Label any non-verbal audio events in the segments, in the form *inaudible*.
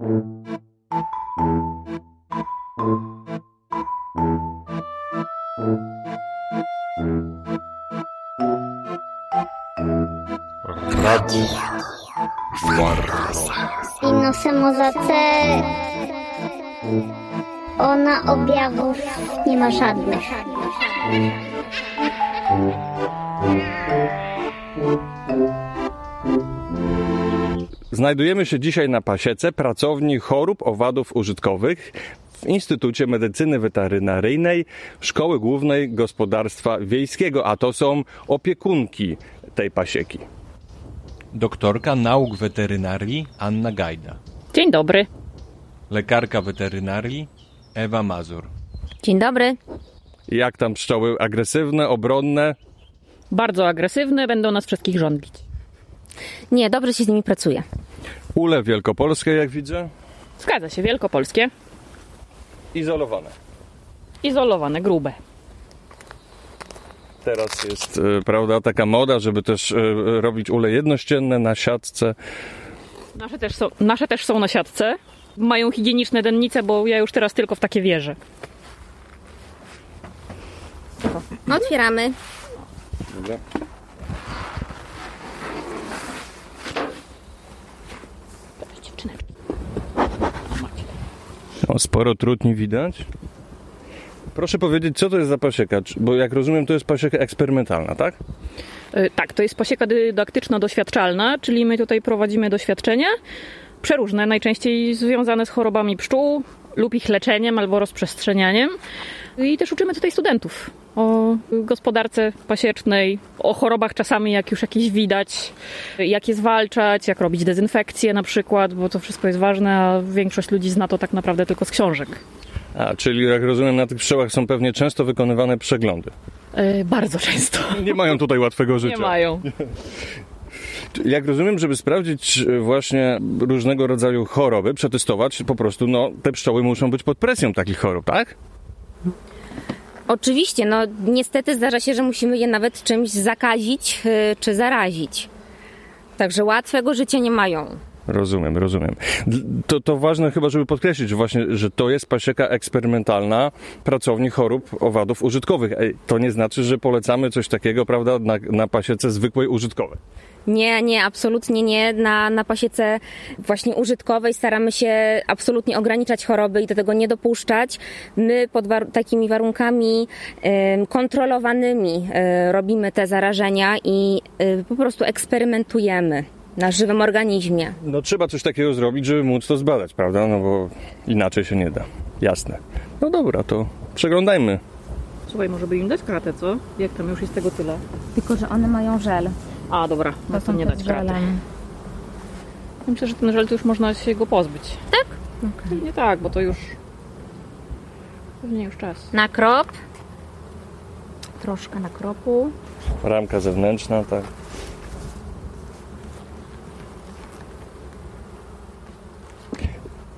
Radio I nosemozace ona objawów nie ma żadnych. Znajdujemy się dzisiaj na pasiece pracowni chorób owadów użytkowych w Instytucie Medycyny Weterynaryjnej Szkoły Głównej Gospodarstwa Wiejskiego, a to są opiekunki tej pasieki. Doktorka nauk weterynarii Anna Gajda. Dzień dobry. Lekarka weterynarii Ewa Mazur. Dzień dobry. Jak tam pszczoły agresywne, obronne? Bardzo agresywne, będą nas wszystkich żądlić. Nie, dobrze się z nimi pracuje. Ule wielkopolskie, jak widzę, Zgadza się, wielkopolskie, izolowane. izolowane, grube. Teraz jest, e, prawda, taka moda, żeby też e, robić ule jednościenne na siatce. Nasze też, są, nasze też są na siatce. Mają higieniczne dennice, bo ja już teraz tylko w takie wierzę. No, otwieramy. Dobra. O, sporo trutni widać. Proszę powiedzieć, co to jest za pasieka? Bo jak rozumiem, to jest pasieka eksperymentalna, tak? Y, Tak, to jest pasieka dydaktyczno-doświadczalna, czyli my tutaj prowadzimy doświadczenia przeróżne, najczęściej związane z chorobami pszczół lub ich leczeniem albo rozprzestrzenianiem. I też uczymy tutaj studentów o gospodarce pasiecznej, o chorobach czasami, jak już jakieś widać, jak je zwalczać, jak robić dezynfekcję na przykład, bo to wszystko jest ważne, a większość ludzi zna to tak naprawdę tylko z książek. A, czyli jak rozumiem, na tych pszczołach są pewnie często wykonywane przeglądy. Y, Bardzo często. *laughs* Nie mają tutaj łatwego życia. Nie mają. *laughs* Jak rozumiem, żeby sprawdzić e, właśnie różnego rodzaju choroby, przetestować, po prostu no, te pszczoły muszą być pod presją takich chorób, tak? Oczywiście, no niestety zdarza się, że musimy je nawet czymś zakazić y, czy zarazić. Także łatwego życia nie mają. Rozumiem, rozumiem. To, to ważne chyba, żeby podkreślić właśnie, że to jest pasieka eksperymentalna pracowni chorób owadów użytkowych. To nie znaczy, że polecamy coś takiego, prawda, na, na pasiece zwykłej użytkowej. Nie, nie, absolutnie nie. Na, na pasiece właśnie użytkowej staramy się absolutnie ograniczać choroby i do tego nie dopuszczać. My pod war- takimi warunkami em, kontrolowanymi e, robimy te zarażenia i e, po prostu eksperymentujemy na żywym organizmie. No trzeba coś takiego zrobić, żeby móc to zbadać, prawda? No bo inaczej się nie da. Jasne. No dobra, to przeglądajmy. Słuchaj, może by im dać kratę, co? Jak tam już jest tego tyle? Tylko, że one mają żel. A, dobra, no to nie dać kraty. Myślę, że ten żel to już można się go pozbyć. Tak? Nie tak, bo to już... Pewnie już czas. Na krop. Troszkę na kropu. Ramka zewnętrzna, tak.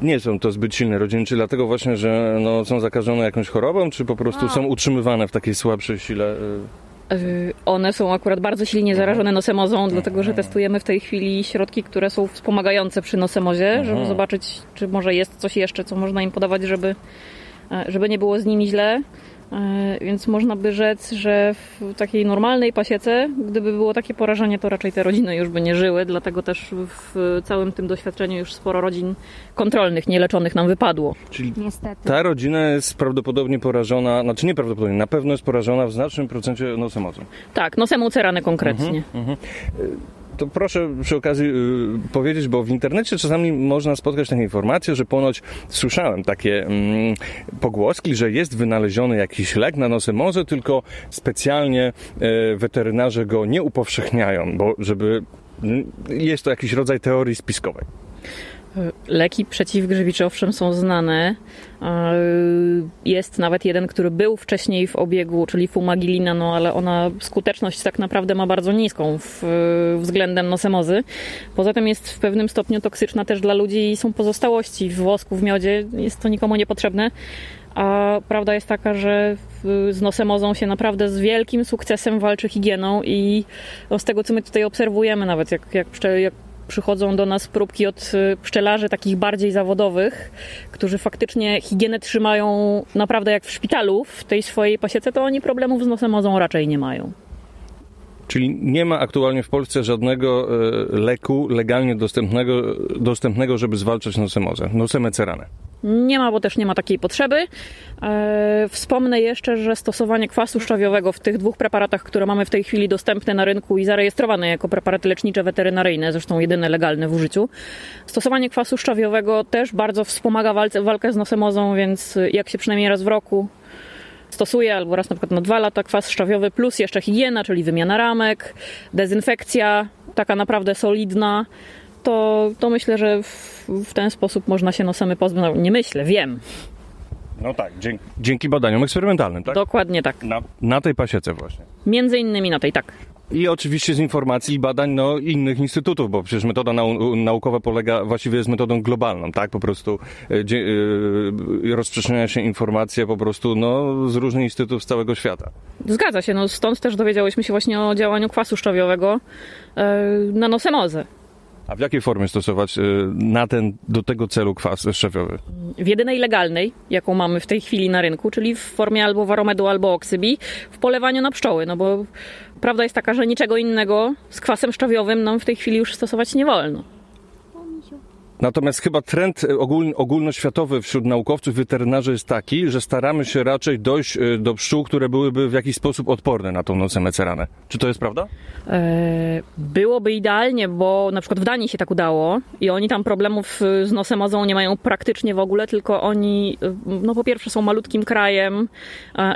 Nie są to zbyt silne rodziny, czy dlatego właśnie, że no, są zakażone jakąś chorobą, czy po prostu są utrzymywane w takiej słabszej sile? y, Yy, One są akurat bardzo silnie zarażone nosemozą, dlatego że testujemy w tej chwili środki, które są wspomagające przy nosemozie, żeby zobaczyć, czy może jest coś jeszcze, co można im podawać, żeby, e, żeby nie było z nimi źle. E, Więc można by rzec, że w takiej normalnej pasiece, gdyby było takie porażenie, to raczej te rodziny już by nie żyły, dlatego też w całym tym doświadczeniu już sporo rodzin kontrolnych, nieleczonych nam wypadło. Czyli Niestety. ta rodzina jest prawdopodobnie porażona, znaczy nie prawdopodobnie, na pewno jest porażona w znacznym procencie nosemocą. Tak, nosem cerany konkretnie. To proszę przy okazji y, powiedzieć, bo w internecie czasami można spotkać takie informacje, że ponoć słyszałem takie mm, pogłoski, że jest wynaleziony jakiś lek na nosemozę, tylko specjalnie y, weterynarze go nie upowszechniają, bo żeby mm, jest to jakiś rodzaj teorii spiskowej. Leki przeciwgrzybicze owszem są znane. Yy, Jest nawet jeden, który był wcześniej w obiegu, czyli fumagilina, no ale ona skuteczność tak naprawdę ma bardzo niską w, względem nosemozy. Poza tym jest w pewnym stopniu toksyczna też dla ludzi i są pozostałości w wosku, w miodzie. Jest to nikomu niepotrzebne. A prawda jest taka, że w- z nosemozą się naprawdę z wielkim sukcesem walczy higieną i no, z tego, co my tutaj obserwujemy, nawet jak, jak, jak przychodzą do nas próbki od y, pszczelarzy takich bardziej zawodowych, którzy faktycznie higienę trzymają naprawdę jak w szpitalu w tej swojej pasiece, to oni problemów z nosemozą raczej nie mają. Czyli nie ma aktualnie w Polsce żadnego e, leku legalnie dostępnego, dostępnego żeby zwalczać nosemozę, nosemecerane. Nie ma, bo też nie ma takiej potrzeby. E, wspomnę jeszcze, że stosowanie kwasu szczawiowego w tych dwóch preparatach, które mamy w tej chwili dostępne na rynku i zarejestrowane jako preparaty lecznicze weterynaryjne, zresztą jedyne legalne w użyciu, stosowanie kwasu szczawiowego też bardzo wspomaga walce, walkę z nosemozą, więc jak się przynajmniej raz w roku stosuje, albo raz na przykład na dwa lata kwas szczawiowy, plus jeszcze higiena, czyli wymiana ramek, dezynfekcja, taka naprawdę solidna, to, to myślę, że w, w ten sposób można się nosemy pozbyć. No, nie myślę, wiem. No tak, dzięki, dzięki badaniom eksperymentalnym, tak? Dokładnie tak. Na, na tej pasiece właśnie. Między innymi na tej, tak. I oczywiście z informacji i badań no, innych instytutów, bo przecież metoda nau naukowa polega, właściwie jest metodą globalną, tak? Po prostu e, dzie, e, rozprzestrzenia się informacje po prostu no, z różnych instytutów z całego świata. Zgadza się, no stąd też dowiedziałyśmy się właśnie o działaniu kwasu szczawiowego e, na nosemozę. A w jakiej formie stosować e, na ten, do tego celu kwas szczawiowy? W jedynej legalnej, jaką mamy w tej chwili na rynku, czyli w formie albo waromedu, albo oksybi, w polewaniu na pszczoły, no bo prawda jest taka, że niczego innego z kwasem szczawiowym nam w tej chwili już stosować nie wolno. Natomiast chyba trend ogól, ogólnoświatowy wśród naukowców, weterynarzy jest taki, że staramy się raczej dojść e, do pszczół, które byłyby w jakiś sposób odporne na tą nocę meceranę. Czy to jest prawda? E, byłoby idealnie, bo na przykład w Danii się tak udało i oni tam problemów z nosemozą nie mają praktycznie w ogóle, tylko oni, no po pierwsze są malutkim krajem,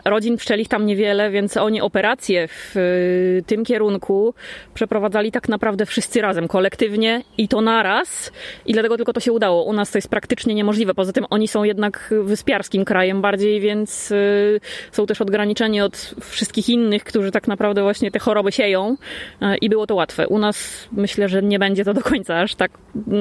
rodzin pszczelich tam niewiele, więc oni operacje w tym kierunku przeprowadzali tak naprawdę wszyscy razem, kolektywnie i to naraz i dlatego tylko to się udało. U nas to jest praktycznie niemożliwe. Poza tym oni są jednak wyspiarskim krajem bardziej, więc y, są też odgraniczeni od wszystkich innych, którzy tak naprawdę właśnie te choroby sieją y, i było to łatwe. U nas myślę, że nie będzie to do końca aż tak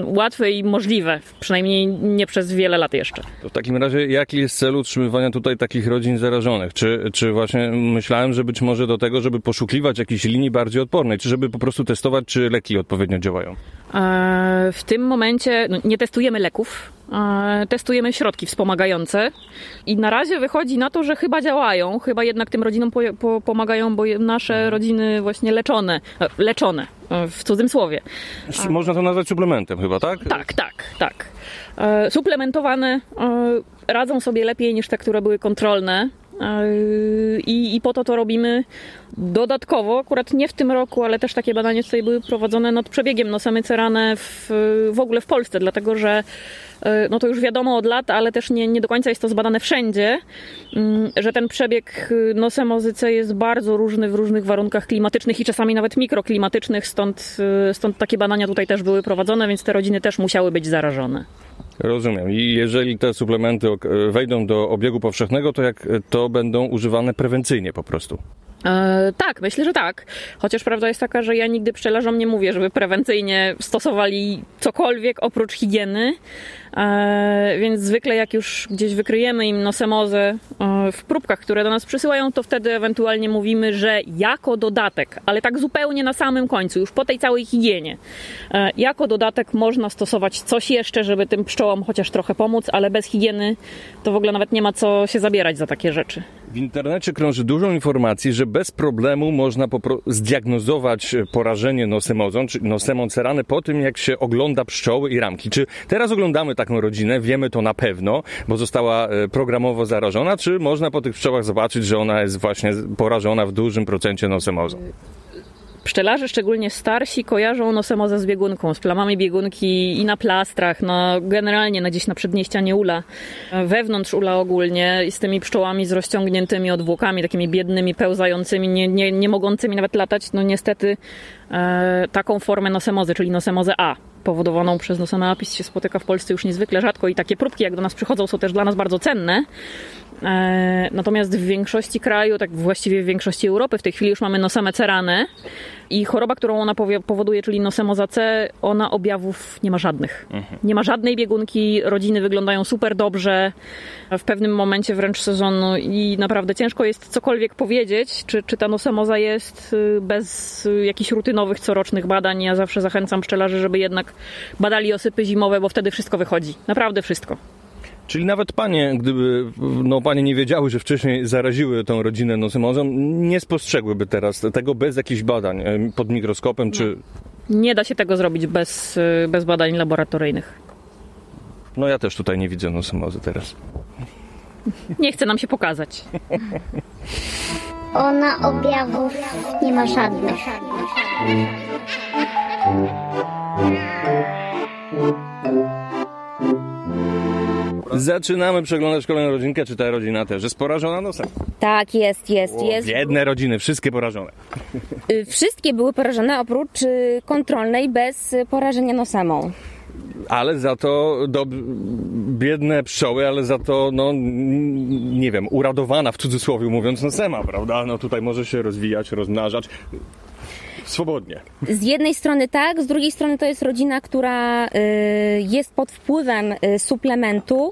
łatwe i możliwe, przynajmniej nie przez wiele lat jeszcze. To w takim razie jaki jest cel utrzymywania tutaj takich rodzin zarażonych? Czy, czy właśnie myślałem, że być może do tego, żeby poszukiwać jakiejś linii bardziej odpornej, czy żeby po prostu testować, czy leki odpowiednio działają? E, w tym momencie no, nie testujemy leków, e, testujemy środki wspomagające i na razie wychodzi na to, że chyba działają, chyba jednak tym rodzinom po, po, pomagają, bo nasze mhm. rodziny właśnie leczone, e, leczone w cudzym słowie. Można to nazwać suplementem chyba, tak? Tak, tak, tak. Suplementowane radzą sobie lepiej niż te, które były kontrolne. I, I po to to robimy dodatkowo, akurat nie w tym roku, ale też takie badania tutaj były prowadzone nad przebiegiem nosamycerane w, w ogóle w Polsce, dlatego że e, no to już wiadomo od lat, ale też nie, nie do końca jest to zbadane wszędzie, mm, że ten przebieg nosemozyce jest bardzo różny w różnych warunkach klimatycznych i czasami nawet mikroklimatycznych, stąd, stąd takie badania tutaj też były prowadzone, więc te rodziny też musiały być zarażone. Rozumiem. I jeżeli te suplementy wejdą do obiegu powszechnego, to jak to będą używane prewencyjnie po prostu? E, tak, myślę, że tak. Chociaż prawda jest taka, że ja nigdy pszczelarzom nie mówię, żeby prewencyjnie stosowali cokolwiek oprócz higieny. E, więc zwykle jak już gdzieś wykryjemy im nosemozę e, w próbkach, które do nas przysyłają, to wtedy ewentualnie mówimy, że jako dodatek, ale tak zupełnie na samym końcu, już po tej całej higienie, e, jako dodatek można stosować coś jeszcze, żeby tym pszczołom chociaż trochę pomóc, ale bez higieny to w ogóle nawet nie ma co się zabierać za takie rzeczy. W internecie krąży dużo informacji, że bez problemu można zdiagnozować porażenie nosemozą, czy nosemą cerany po tym, jak się ogląda pszczoły i ramki. Czy teraz oglądamy taką rodzinę, wiemy to na pewno, bo została e, programowo zarażona, czy można po tych pszczołach zobaczyć, że ona jest właśnie porażona w dużym procencie nosemozą? Pszczelarze, szczególnie starsi, kojarzą nosemozę z biegunką, z plamami biegunki i na plastrach, no generalnie na gdzieś na przedmieścianie ula, wewnątrz ula ogólnie i z tymi pszczołami z rozciągniętymi odwłokami, takimi biednymi, pełzającymi, nie, nie, nie mogącymi nawet latać. No niestety e, taką formę nosemozy, czyli nosemozę A, powodowaną przez nosema apis się spotyka w Polsce już niezwykle rzadko i takie próbki jak do nas przychodzą są też dla nas bardzo cenne. E, natomiast w większości kraju, tak właściwie w większości Europy, w tej chwili już mamy nosemę cerane i choroba, którą ona powoduje, czyli nosemoza C, ona objawów nie ma żadnych. Nie ma żadnej biegunki, rodziny wyglądają super dobrze w pewnym momencie wręcz sezonu i naprawdę ciężko jest cokolwiek powiedzieć, czy, czy ta nosemoza jest y, bez jakichś rutynowych, corocznych badań. Ja zawsze zachęcam pszczelarzy, żeby jednak badali osypy zimowe, bo wtedy wszystko wychodzi. Naprawdę wszystko. Czyli nawet panie, gdyby no, panie nie wiedziały, że wcześniej zaraziły tą rodzinę nosymozą, nie spostrzegłyby teraz tego bez jakichś badań pod mikroskopem, czy... Nie da się tego zrobić bez, y, bez badań laboratoryjnych. No ja też tutaj nie widzę nosymozy teraz. Nie chce nam się pokazać. Ona objawów nie ma żadnych. Zaczynamy przeglądać kolejną rodzinkę, czy ta rodzina też jest porażona nosem? Tak, jest, jest, jest. Biedne rodziny, wszystkie porażone. Y, Wszystkie były porażone oprócz y, kontrolnej bez porażenia nosemą. Ale za to do, biedne pszczoły, ale za to, no nie wiem, uradowana w cudzysłowie mówiąc nosema, prawda? No tutaj może się rozwijać, rozmnażać swobodnie. Z jednej strony tak, z drugiej strony to jest rodzina, która y, jest pod wpływem y, suplementu,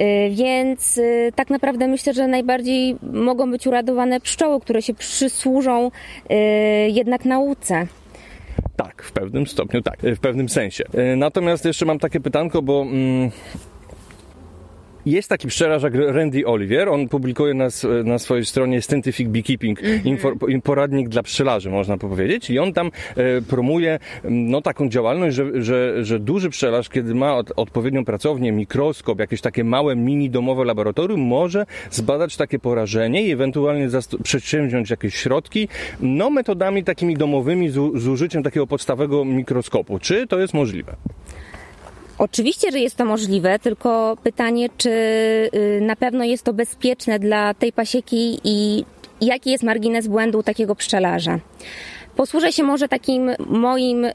y, więc tak naprawdę myślę, że najbardziej mogą być uradowane pszczoły, które się przysłużą jednak nauce. Tak, w pewnym stopniu tak, w pewnym sensie. Natomiast jeszcze mam takie pytanko, bo mm, jest taki pszczelarz jak Randy Olivier, on publikuje na, s- na swojej stronie Scientific Beekeeping infor, poradnik dla pszczelarzy, można powiedzieć, i on tam e, promuje no, taką działalność, że, że, że duży pszczelarz, kiedy ma od, odpowiednią pracownię, mikroskop, jakieś takie małe mini domowe laboratorium, może zbadać takie porażenie i ewentualnie przedsięwziąć jakieś środki, no metodami takimi domowymi z, z użyciem takiego podstawowego mikroskopu. Czy to jest możliwe? Oczywiście, że jest to możliwe, tylko pytanie, czy y, na pewno jest to bezpieczne dla tej pasieki i jaki jest margines błędu takiego pszczelarza. Posłużę się może takim moim,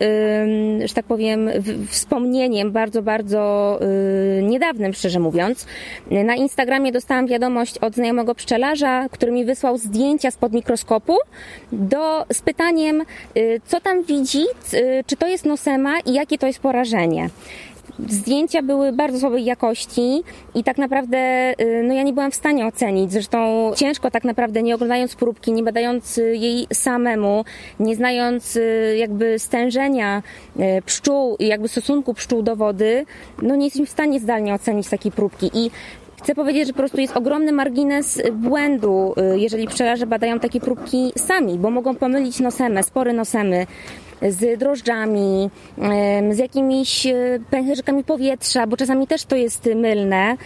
że tak powiem, wspomnieniem bardzo, bardzo y, niedawnym, szczerze mówiąc. Na Instagramie dostałam wiadomość od znajomego pszczelarza, który mi wysłał zdjęcia spod mikroskopu do, z pytaniem, y, co tam widzi, czy to jest nosema i jakie to jest porażenie. Zdjęcia były bardzo słabej jakości i tak naprawdę y, no ja nie byłam w stanie ocenić. Zresztą ciężko tak naprawdę, nie oglądając próbki, nie badając y, jej samemu, nie znając y, jakby stężenia pszczół jakby stosunku pszczół do wody, no nie jesteśmy w stanie zdalnie ocenić takiej próbki. I Chcę powiedzieć, że po prostu jest ogromny margines błędu, jeżeli pszczelarze badają takie próbki sami, bo mogą pomylić nosemę, spory nosemy z drożdżami, z jakimiś e, pęcherzykami powietrza, bo czasami też to jest mylne.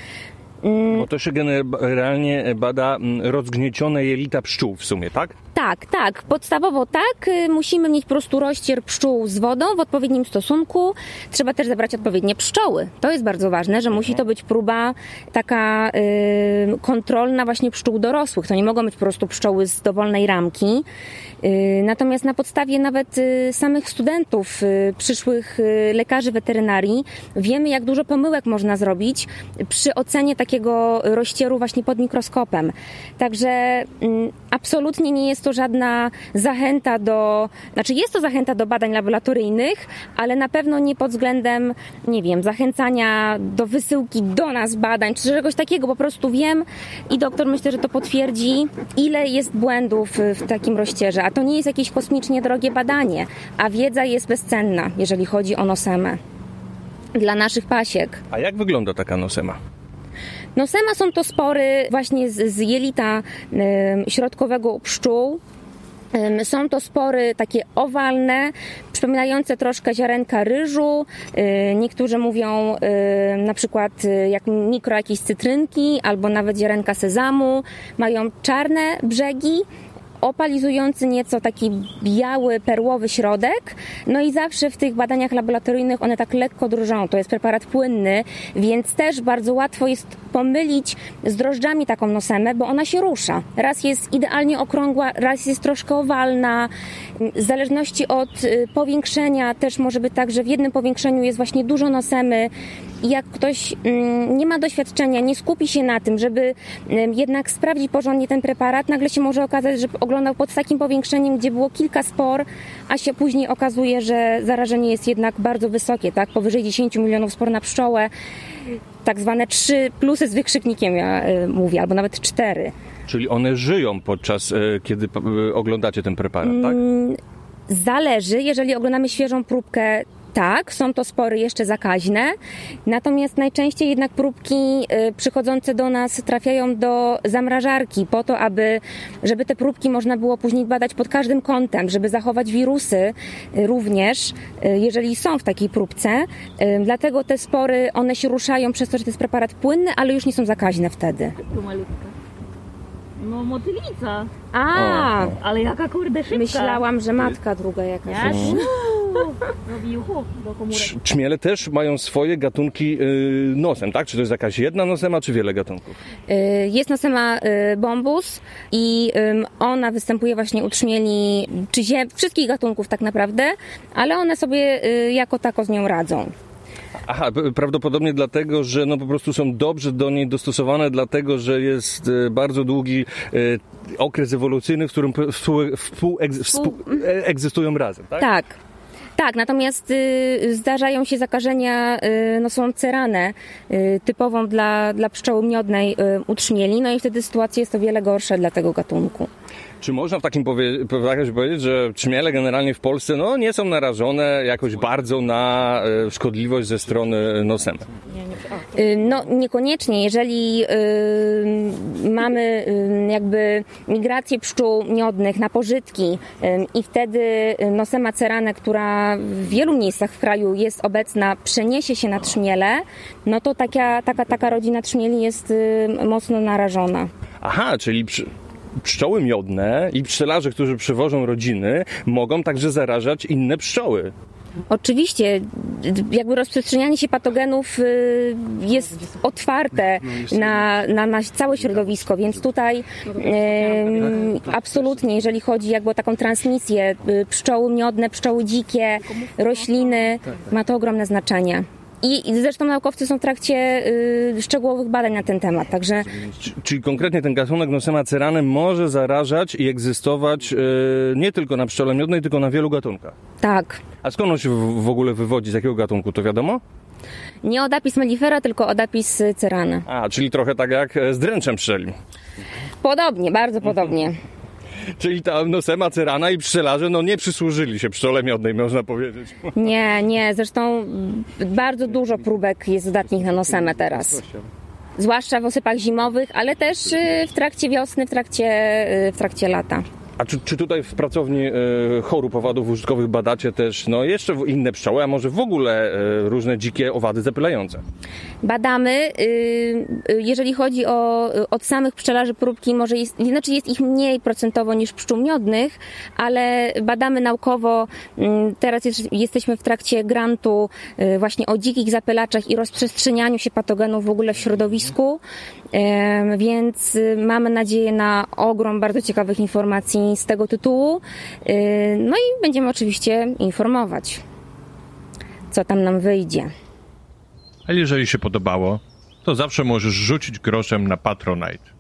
Bo to się generalnie bada mm, rozgniecione jelita pszczół w sumie, tak? Tak, tak. Podstawowo tak. Y, Musimy mieć po prostu rozcier pszczół z wodą w odpowiednim stosunku. Trzeba też zebrać odpowiednie pszczoły. To jest bardzo ważne, że musi to być próba taka y, kontrolna właśnie pszczół dorosłych. To nie mogą być po prostu pszczoły z dowolnej ramki. Y, Natomiast na podstawie nawet y, samych studentów, y, przyszłych y, lekarzy weterynarii, wiemy, jak dużo pomyłek można zrobić przy ocenie takiego rozcieru właśnie pod mikroskopem. Także mm, absolutnie nie jest to żadna zachęta do, znaczy jest to zachęta do badań laboratoryjnych, ale na pewno nie pod względem, nie wiem, zachęcania do wysyłki do nas badań, czy czegoś takiego. Po prostu wiem i doktor myślę, że to potwierdzi, ile jest błędów w takim rozcierze. A to nie jest jakieś kosmicznie drogie badanie, a wiedza jest bezcenna, jeżeli chodzi o nosemę. Dla naszych pasiek. A jak wygląda taka nosema? Nosema są to spory właśnie z, z jelita środkowego u pszczół. Są to spory takie owalne, przypominające troszkę ziarenka ryżu. Y, Niektórzy mówią na przykład y, jak mikro jakieś cytrynki albo nawet ziarenka sezamu. Mają czarne brzegi opalizujący nieco taki biały, perłowy środek. No i zawsze w tych badaniach laboratoryjnych one tak lekko drżą. To jest preparat płynny, więc też bardzo łatwo jest pomylić z drożdżami taką nosemę, bo ona się rusza. Raz jest idealnie okrągła, raz jest troszkę owalna. W zależności od y, powiększenia też może być tak, że w jednym powiększeniu jest właśnie dużo nosemy jak ktoś mm, nie ma doświadczenia, nie skupi się na tym, żeby jednak sprawdzić porządnie ten preparat, nagle się może okazać, że oglądał pod takim powiększeniem, gdzie było kilka spor, a się później okazuje, że zarażenie jest jednak bardzo wysokie, tak? Powyżej 10 milionów spor na pszczołę. Tak zwane trzy plusy z wykrzyknikiem, ja y, mówię, albo nawet cztery. Czyli one żyją podczas, e, kiedy e, oglądacie ten preparat, tak? Mm, Zależy, jeżeli oglądamy świeżą próbkę, tak, są to spory jeszcze zakaźne, natomiast najczęściej jednak próbki y, przychodzące do nas trafiają do zamrażarki po to, aby, żeby te próbki można było później badać pod każdym kątem, żeby zachować wirusy y, również, y, jeżeli są w takiej próbce. Dlatego te spory, one się ruszają przez to, że to jest preparat płynny, ale już nie są zakaźne wtedy. No motylica, A, ale jaka kurde szybka. myślałam, że matka druga jakaś. Ja? Uuu, *laughs* Robi uchu do komórek. Cz- Czmiele też mają swoje gatunki y, nosem, tak? Czy to jest jakaś jedna nosema, czy wiele gatunków? Y, Jest nosema y, bombus i ym, ona występuje właśnie u trzmieli, czy zie- wszystkich gatunków tak naprawdę, ale one sobie y, jako tako z nią radzą. Aha, prawdopodobnie dlatego, że no po prostu są dobrze do niej dostosowane, dlatego, że jest e, bardzo długi e, okres ewolucyjny, w którym p- współ, współ, współ, e, egzystują razem, tak? Tak. Tak, natomiast y, zdarzają się zakażenia y, nosą ceranę, y, typową dla, dla pszczoły miodnej y, u trzmieli, no i wtedy sytuacja jest o wiele gorsza dla tego gatunku. Czy można w takim powie- powiedzieć, że trzmiele generalnie w Polsce no, nie są narażone jakoś bardzo na e, szkodliwość ze strony nosem? Y, No niekoniecznie, jeżeli y, mamy y, jakby migrację pszczół miodnych na pożytki y, i wtedy nosema cerane, która w wielu miejscach w kraju jest obecna, przeniesie się na trzmiele, no to taka, taka, taka rodzina trzmieli jest y, mocno narażona. Aha, czyli przy... pszczoły miodne i pszczelarze, którzy przywożą rodziny, mogą także zarażać inne pszczoły. Oczywiście, jakby rozprzestrzenianie się patogenów y, jest otwarte na, na, na całe środowisko, więc tutaj em, absolutnie, jeżeli chodzi jakby o taką transmisję, y, pszczoły miodne, pszczoły dzikie, rośliny, ma to ogromne znaczenie. I, I zresztą naukowcy są w trakcie y, szczegółowych badań na ten temat, także C- Czyli konkretnie ten gatunek Nosema cerane może zarażać i egzystować e, nie tylko na pszczole miodnej, tylko na wielu gatunkach. tak. A skąd on się w, w ogóle wywodzi? Z jakiego gatunku? To wiadomo? Nie odapis mellifera, tylko odapis cerana. A, czyli trochę tak jak e, z dręczem pszczelim. Podobnie, bardzo podobnie. Czyli ta Nosema cerana i pszczelarze no nie przysłużyli się pszczole miodnej, można powiedzieć. Nie, nie, zresztą bardzo dużo próbek jest zdatnych na nosemę teraz. Zwłaszcza w osypach zimowych, ale też y, w trakcie wiosny, w trakcie, y, w trakcie lata. A czy, czy tutaj w pracowni e, chorób owadów użytkowych badacie też no jeszcze inne pszczoły, a może w ogóle e, różne dzikie owady zapylające? Badamy, y, y, jeżeli chodzi o y, od samych pszczelarzy próbki, może jest, znaczy jest ich mniej procentowo niż pszczół miodnych, ale badamy naukowo. Teraz jest, jesteśmy w trakcie grantu właśnie o dzikich zapylaczach i rozprzestrzenianiu się patogenów w ogóle w środowisku, więc mamy nadzieję na ogrom bardzo ciekawych informacji z tego tytułu. Y, No i będziemy oczywiście informować, co tam nam wyjdzie. A jeżeli się podobało, to zawsze możesz rzucić groszem na Patronite.